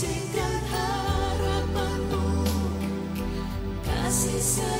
singkat harapanmu. Kasih sayang